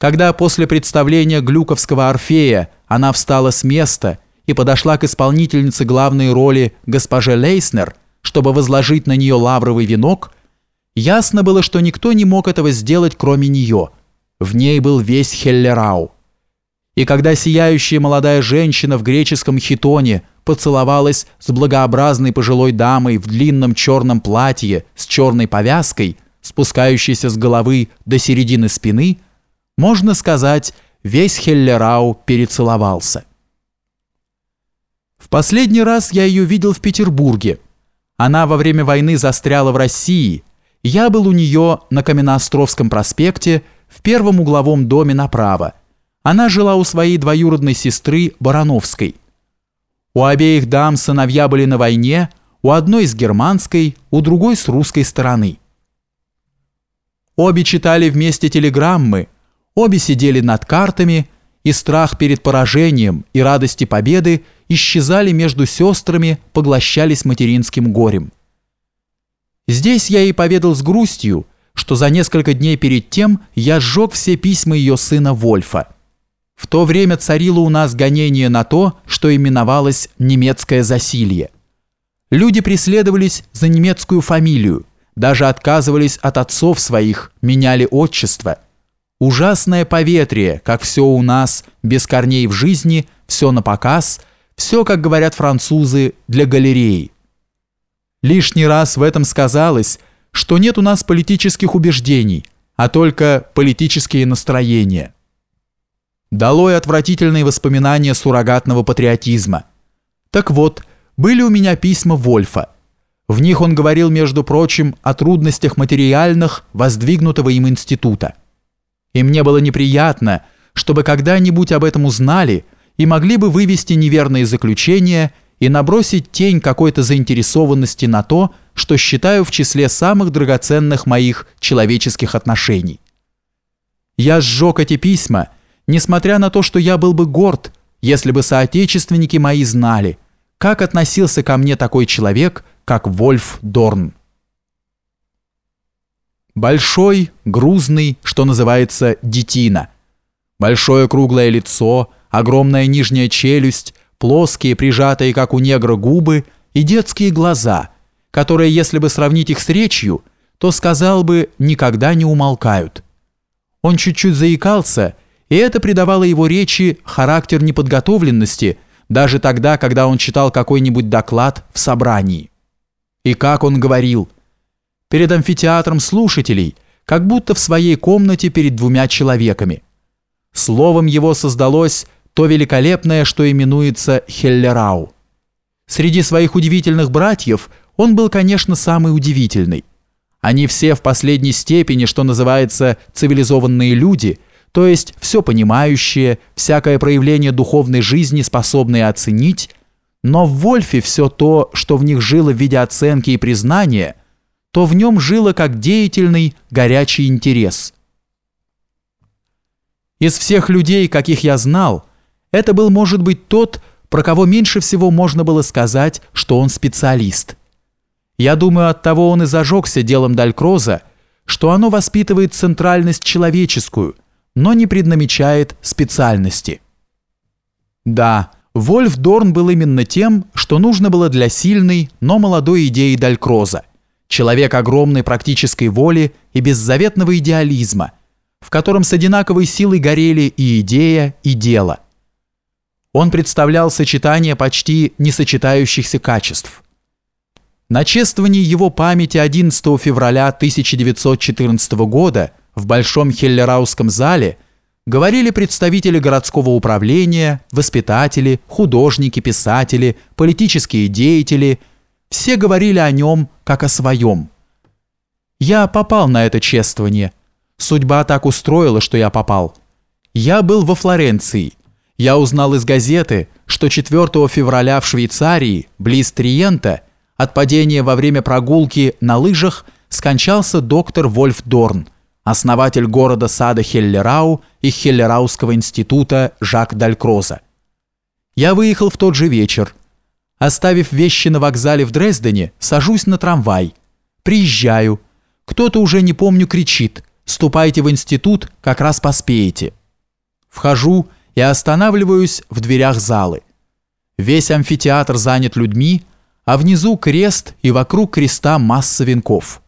Когда после представления Глюковского «Орфея» она встала с места и подошла к исполнительнице главной роли госпоже Лейснер, чтобы возложить на нее лавровый венок, ясно было, что никто не мог этого сделать, кроме нее. В ней был весь Хеллерау. И когда сияющая молодая женщина в греческом хитоне поцеловалась с благообразной пожилой дамой в длинном черном платье с черной повязкой, спускающейся с головы до середины спины – можно сказать, весь Хеллерау перецеловался. В последний раз я ее видел в Петербурге. Она во время войны застряла в России. Я был у нее на Каменноостровском проспекте в первом угловом доме направо. Она жила у своей двоюродной сестры Барановской. У обеих дам сыновья были на войне, у одной с германской, у другой с русской стороны. Обе читали вместе телеграммы – Обе сидели над картами, и страх перед поражением и радости победы исчезали между сестрами, поглощались материнским горем. Здесь я ей поведал с грустью, что за несколько дней перед тем я сжег все письма ее сына Вольфа. В то время царило у нас гонение на то, что именовалось немецкое засилье. Люди преследовались за немецкую фамилию, даже отказывались от отцов своих, меняли отчество – Ужасное поветрие, как все у нас, без корней в жизни, все на показ, все, как говорят французы, для галереи. Лишний раз в этом сказалось, что нет у нас политических убеждений, а только политические настроения. Долой отвратительные воспоминания суррогатного патриотизма. Так вот, были у меня письма Вольфа. В них он говорил, между прочим, о трудностях материальных воздвигнутого им института. И мне было неприятно, чтобы когда-нибудь об этом узнали и могли бы вывести неверные заключения и набросить тень какой-то заинтересованности на то, что считаю в числе самых драгоценных моих человеческих отношений. Я сжег эти письма, несмотря на то, что я был бы горд, если бы соотечественники мои знали, как относился ко мне такой человек, как Вольф Дорн. Большой, грузный, что называется, детина. Большое круглое лицо, огромная нижняя челюсть, плоские, прижатые, как у негра, губы и детские глаза, которые, если бы сравнить их с речью, то сказал бы, никогда не умолкают. Он чуть-чуть заикался, и это придавало его речи характер неподготовленности, даже тогда, когда он читал какой-нибудь доклад в собрании. И как он говорил – перед амфитеатром слушателей, как будто в своей комнате перед двумя человеками. Словом его создалось то великолепное, что именуется Хеллерау. Среди своих удивительных братьев он был, конечно, самый удивительный. Они все в последней степени, что называется, цивилизованные люди, то есть все понимающие, всякое проявление духовной жизни способные оценить, но в Вольфе все то, что в них жило в виде оценки и признания – то в нем жило как деятельный, горячий интерес. Из всех людей, каких я знал, это был, может быть, тот, про кого меньше всего можно было сказать, что он специалист. Я думаю, от того он и зажегся делом Далькроза, что оно воспитывает центральность человеческую, но не преднамечает специальности. Да, Вольф Дорн был именно тем, что нужно было для сильной, но молодой идеи Далькроза человек огромной практической воли и беззаветного идеализма, в котором с одинаковой силой горели и идея, и дело. Он представлял сочетание почти несочетающихся качеств. На чествовании его памяти 11 февраля 1914 года в Большом Хеллерауском зале говорили представители городского управления, воспитатели, художники, писатели, политические деятели – все говорили о нем, как о своем. Я попал на это чествование. Судьба так устроила, что я попал. Я был во Флоренции. Я узнал из газеты, что 4 февраля в Швейцарии, близ Триента, от падения во время прогулки на лыжах скончался доктор Вольф Дорн, основатель города сада Хеллерау и Хеллерауского института Жак Далькроза. Я выехал в тот же вечер, Оставив вещи на вокзале в Дрездене, сажусь на трамвай. Приезжаю. Кто-то уже не помню кричит Ступайте в институт, как раз поспеете. Вхожу и останавливаюсь в дверях залы. Весь амфитеатр занят людьми, а внизу крест и вокруг креста масса венков.